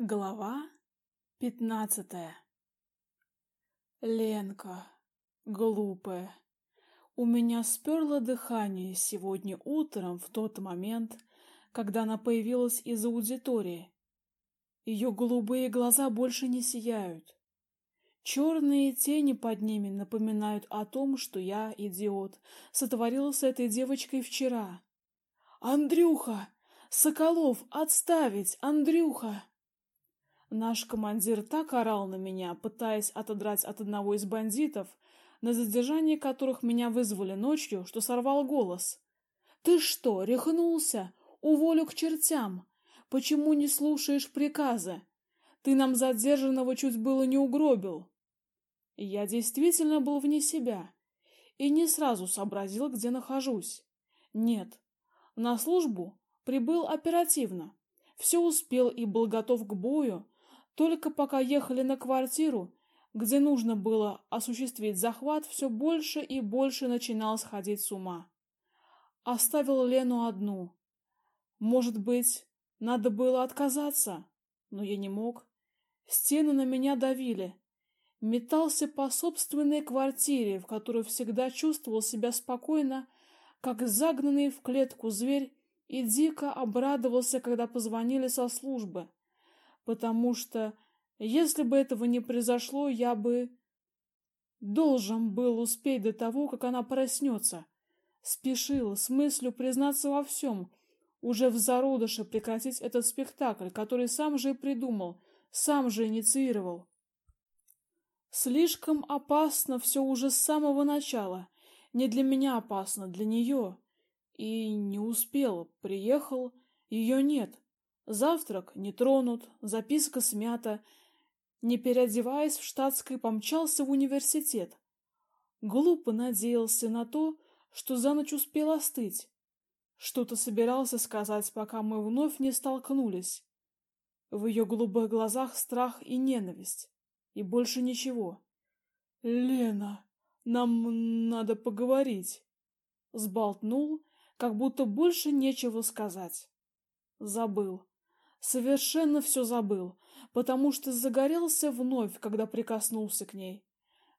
Глава пятнадцатая Ленка, глупая, у меня сперло дыхание сегодня утром в тот момент, когда она появилась из аудитории. Ее голубые глаза больше не сияют. Черные тени под ними напоминают о том, что я, идиот, сотворил с этой девочкой вчера. Андрюха, Соколов, отставить, Андрюха! Наш командир так орал на меня, пытаясь отодрать от одного из бандитов, на задержание которых меня вызвали ночью, что сорвал голос. Ты что, рехнулся? Уволю к чертям. Почему не слушаешь приказы? Ты нам задержанного чуть было не угробил. Я действительно был вне себя и не сразу сообразил, где нахожусь. Нет. На службу прибыл оперативно. Все успел и был готов к бою, только пока ехали на квартиру, где нужно было осуществить захват, все больше и больше начинал сходить с ума. Оставил Лену одну. Может быть, надо было отказаться, но я не мог. Стены на меня давили. Метался по собственной квартире, в которой всегда чувствовал себя спокойно, как загнанный в клетку зверь, и дико обрадовался, когда позвонили со службы потому что если бы этого не произошло, я бы должен был успеть до того, как она проснется. Спешил с мыслью признаться во всем, уже в зародыше прекратить этот спектакль, который сам же и придумал, сам же инициировал. Слишком опасно все уже с самого начала. Не для меня опасно, для нее. И не успел, приехал, ее нет. Завтрак не тронут, записка смята. Не переодеваясь в штатской, помчался в университет. Глупо надеялся на то, что за ночь успел остыть. Что-то собирался сказать, пока мы вновь не столкнулись. В ее голубых глазах страх и ненависть, и больше ничего. Лена, нам надо поговорить, сболтнул, как будто больше нечего сказать. Забыл совершенно все забыл, потому что загорелся вновь, когда прикоснулся к ней,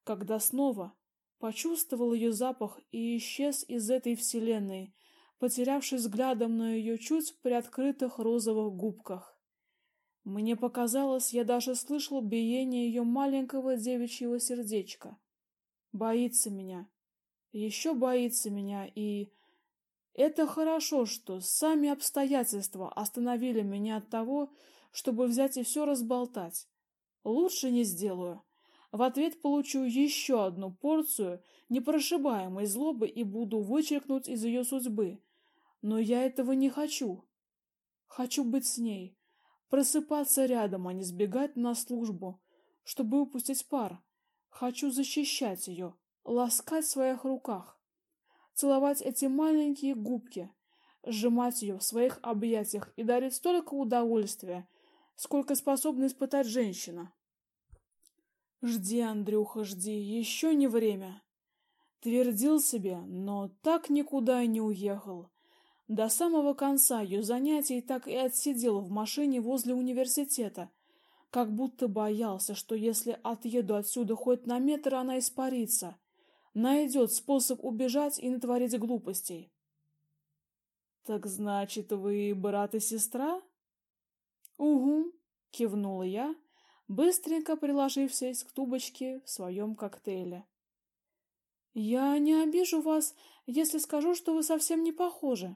когда снова почувствовал ее запах и исчез из этой вселенной, потерявшись взглядом на ее чуть приоткрытых розовых губках. Мне показалось, я даже слышал биение ее маленького девичьего сердечка. Боится меня, еще боится меня и это хорошо, что сами обстоятельства остановили меня от того, чтобы взять и все разболтать. Лучше не сделаю. В ответ получу еще одну порцию непрошибаемой злобы и буду вычеркнуть из ее судьбы. Но я этого не хочу. Хочу быть с ней, просыпаться рядом, а не сбегать на службу, чтобы упустить пар. Хочу защищать ее, ласкать в своих руках целовать эти маленькие губки, сжимать ее в своих объятиях и дарить столько удовольствия, сколько способна испытать женщина. Жди, Андрюха, жди, еще не время. Твердил себе, но так никуда и не уехал. До самого конца ее занятий так и отсидел в машине возле университета, как будто боялся, что если отъеду отсюда хоть на метр, она испарится найдет способ убежать и натворить глупостей. Так значит, вы брат и сестра? Угу, кивнула я, быстренько приложившись к тубочке в своем коктейле. Я не обижу вас, если скажу, что вы совсем не похожи.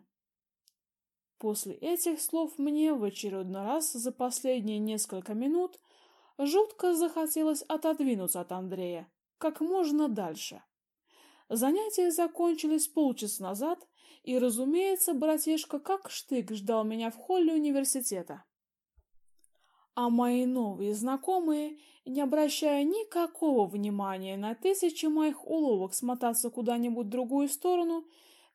После этих слов мне в очередной раз за последние несколько минут жутко захотелось отодвинуться от Андрея как можно дальше. Занятия закончились полчаса назад, и, разумеется, братишка как штык ждал меня в холле университета. А мои новые знакомые, не обращая никакого внимания на тысячи моих уловок смотаться куда-нибудь в другую сторону,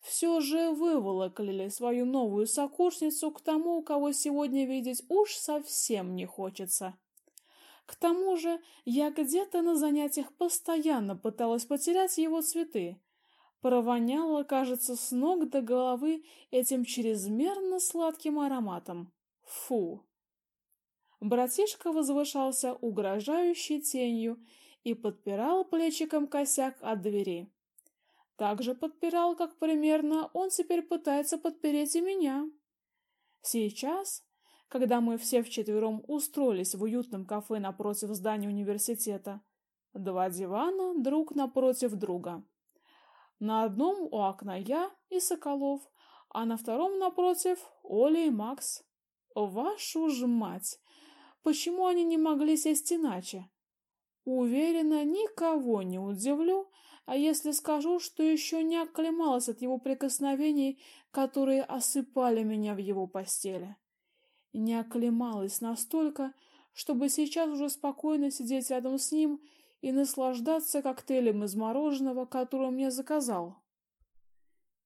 все же выволокли свою новую сокурсницу к тому, кого сегодня видеть уж совсем не хочется. К тому же я где-то на занятиях постоянно пыталась потерять его цветы. Провоняло, кажется, с ног до головы этим чрезмерно сладким ароматом. Фу. Братишка возвышался угрожающей тенью и подпирал плечиком косяк от двери. Так же подпирал, как примерно он теперь пытается подпереть и меня. Сейчас, когда мы все вчетвером устроились в уютном кафе напротив здания университета, два дивана друг напротив друга. На одном у окна я и Соколов, а на втором напротив Оля и Макс. Вашу ж мать! Почему они не могли сесть иначе? Уверена, никого не удивлю, а если скажу, что еще не оклемалась от его прикосновений, которые осыпали меня в его постели. Не оклемалась настолько, чтобы сейчас уже спокойно сидеть рядом с ним и наслаждаться коктейлем из мороженого, который он мне заказал.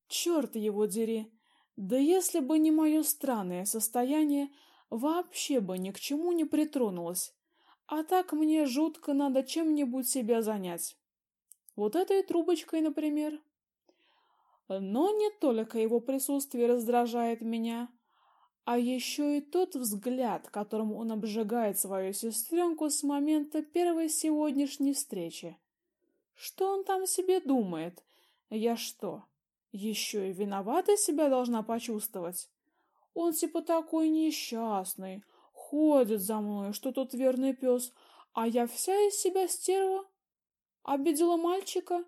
Черт его дери! Да если бы не мое странное состояние, вообще бы ни к чему не притронулась. А так мне жутко надо чем-нибудь себя занять. Вот этой трубочкой, например. Но не только его присутствие раздражает меня, а еще и тот взгляд, которым он обжигает свою сестренку с момента первой сегодняшней встречи. Что он там себе думает? Я что, еще и виновата себя должна почувствовать? Он типа такой несчастный, ходит за мной, что тот верный пес, а я вся из себя стерва. Обидела мальчика?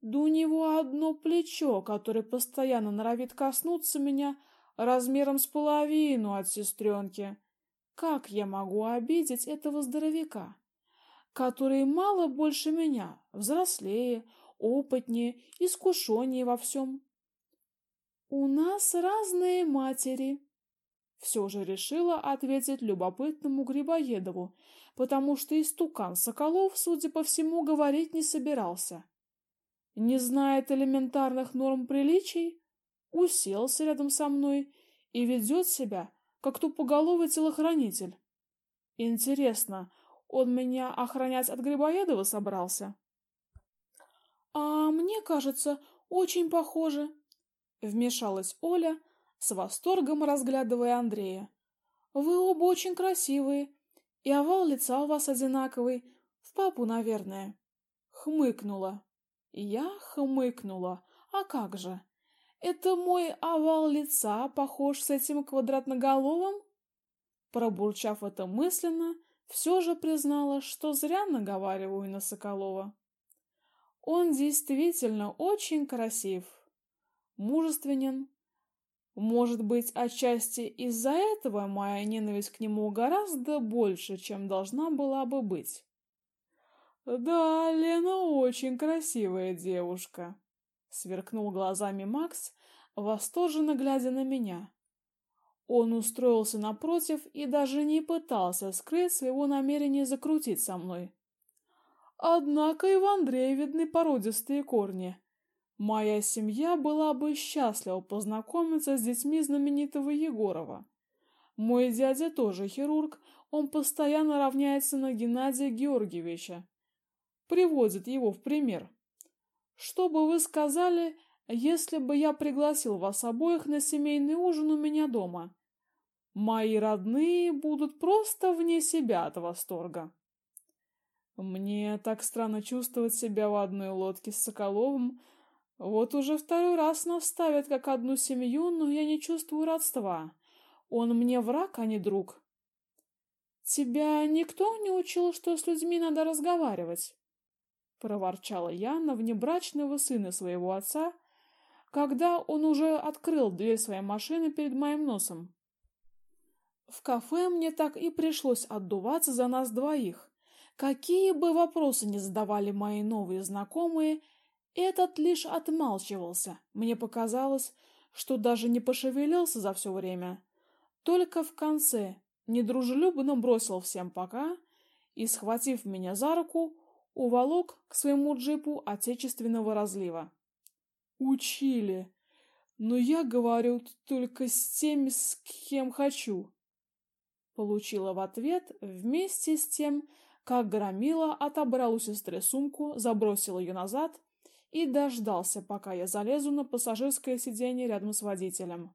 Да у него одно плечо, которое постоянно норовит коснуться меня размером с половину от сестренки. Как я могу обидеть этого здоровяка, который мало больше меня, взрослее, опытнее, искушеннее во всем? У нас разные матери, все же решила ответить любопытному Грибоедову, потому что истукан Соколов, судя по всему, говорить не собирался. Не знает элементарных норм приличий, уселся рядом со мной и ведет себя, как тупоголовый телохранитель. Интересно, он меня охранять от Грибоедова собрался? А мне кажется, очень похоже, вмешалась Оля, с восторгом разглядывая Андрея. Вы оба очень красивые, и овал лица у вас одинаковый, в папу, наверное. Хмыкнула. Я хмыкнула. А как же? Это мой овал лица похож с этим квадратноголовым? Пробурчав это мысленно, все же признала, что зря наговариваю на Соколова. Он действительно очень красив, мужественен, может быть, отчасти из-за этого моя ненависть к нему гораздо больше, чем должна была бы быть. Да, Лена очень красивая девушка, сверкнул глазами Макс, восторженно глядя на меня. Он устроился напротив и даже не пытался скрыть своего намерения закрутить со мной. Однако и в Андрея видны породистые корни. Моя семья была бы счастлива познакомиться с детьми знаменитого Егорова. Мой дядя тоже хирург, он постоянно равняется на Геннадия Георгиевича. Приводит его в пример. Что бы вы сказали, если бы я пригласил вас обоих на семейный ужин у меня дома? Мои родные будут просто вне себя от восторга. Мне так странно чувствовать себя в одной лодке с Соколовым, вот уже второй раз нас ставят как одну семью, но я не чувствую родства. Он мне враг, а не друг. Тебя никто не учил, что с людьми надо разговаривать? Проворчала я на внебрачного сына своего отца, когда он уже открыл дверь своей машины перед моим носом. В кафе мне так и пришлось отдуваться за нас двоих. Какие бы вопросы ни задавали мои новые знакомые, этот лишь отмалчивался. Мне показалось, что даже не пошевелился за все время. Только в конце недружелюбно бросил всем пока и, схватив меня за руку, уволок к своему джипу отечественного разлива. Учили. Но я говорю только с теми, с кем хочу. Получила в ответ вместе с тем, как громила отобрал у сестры сумку, забросил ее назад и дождался, пока я залезу на пассажирское сиденье рядом с водителем.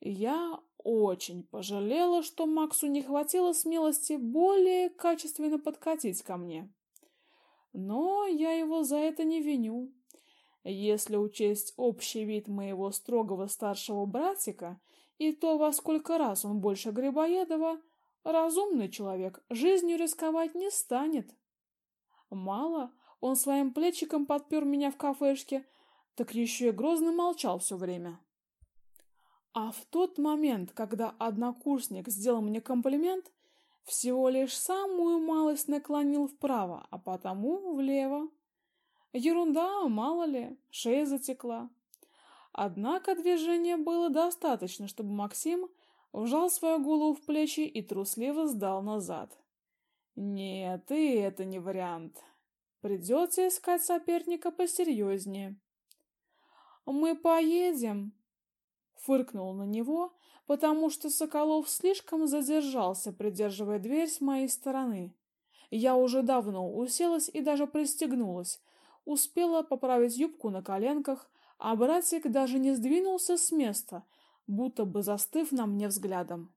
Я очень пожалела, что Максу не хватило смелости более качественно подкатить ко мне. Но я его за это не виню. Если учесть общий вид моего строгого старшего братика и то, во сколько раз он больше Грибоедова, разумный человек жизнью рисковать не станет. Мало, он своим плечиком подпер меня в кафешке, так еще и грозно молчал все время. А в тот момент, когда однокурсник сделал мне комплимент, всего лишь самую малость наклонил вправо, а потому влево. Ерунда, мало ли, шея затекла. Однако движения было достаточно, чтобы Максим вжал свою голову в плечи и трусливо сдал назад. Нет, и это не вариант. Придется искать соперника посерьезнее. Мы поедем, фыркнул на него, потому что Соколов слишком задержался, придерживая дверь с моей стороны. Я уже давно уселась и даже пристегнулась, успела поправить юбку на коленках, а братик даже не сдвинулся с места, будто бы застыв на мне взглядом.